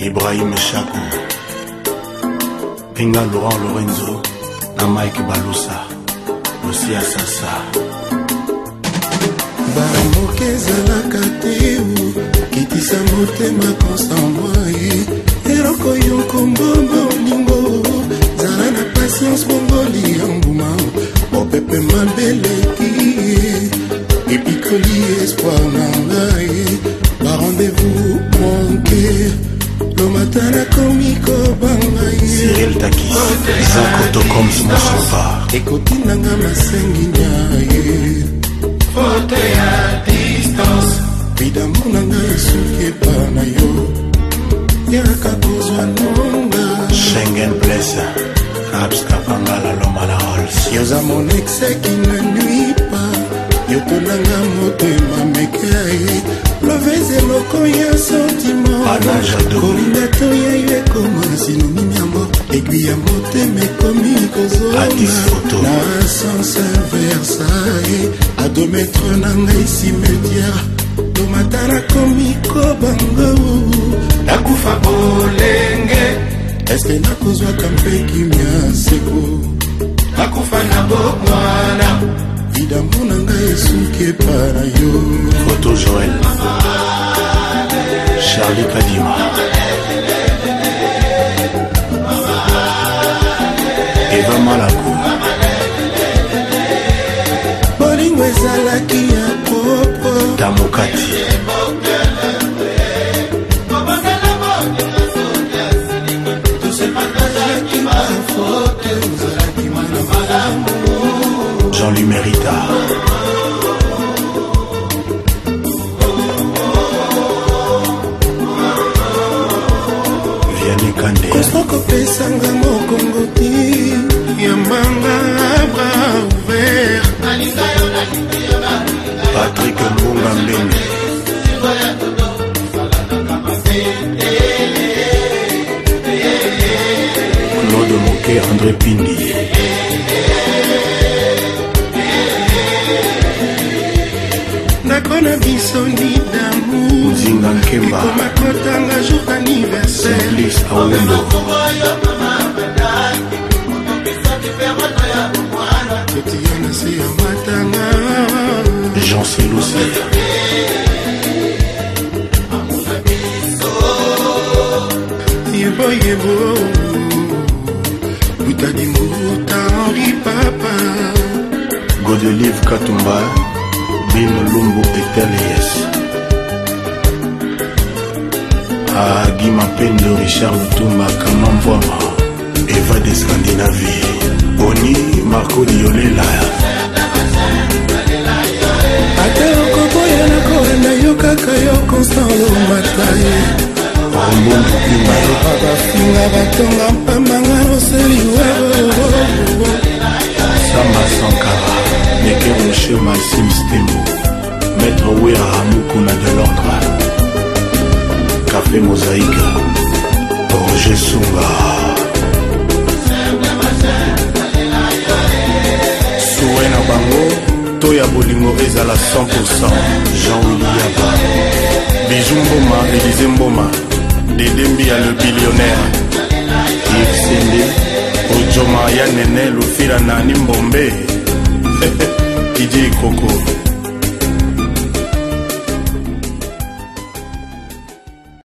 ibrahim shaku pinga laurent lorenzo na mike balusa lucia sasa bamoke ezalaka te kitisa motema konstantmoi eloko yo kombombo etaki eza kotocoms mosova ekoti nanga masengi na ye foto ya distance bidango na ngai esuki epa na yo yaka kozwa nonga schengen place raps avangala loma la hols yoza monexeki na nuit pa yotonanga motema meke aye lovese eloko ya sentimentanajadoa aiguille ya motema ekomi kozona sens versaille adometre na ngai cimetière tomata nakomi kobanga nakufa bolenge eske nakozwaka mpe kimia seko nakufa na bomwana vidambo na ngai esuki epa na yo foto joel charlie malako bolingo ezalaki ya propre damokati patrik mbunga mbenge claude moke andré pindi nakona biso ndi damour nzinga nkemba ekoma kotanga jour d'anniversaire simplice aundo selusi yeboyebo lutani mbuta henri papa godelive katumba bino lumbu etels agima pendo richard lutumba kamambwama eva de scandinavie boni marco diolela baloba bafinga batonga mpambanga roseliwesamba sankara neke roche masim stembo maître wera ramukuna de londre café mosaïque roger sunga suwe na bango to ya bolingo ezala 100 jean wiliaba biju mboma elize mboma dedembi ya le billionnaire ifsende ojoma ya nene lufira nani mbombe didie ikoko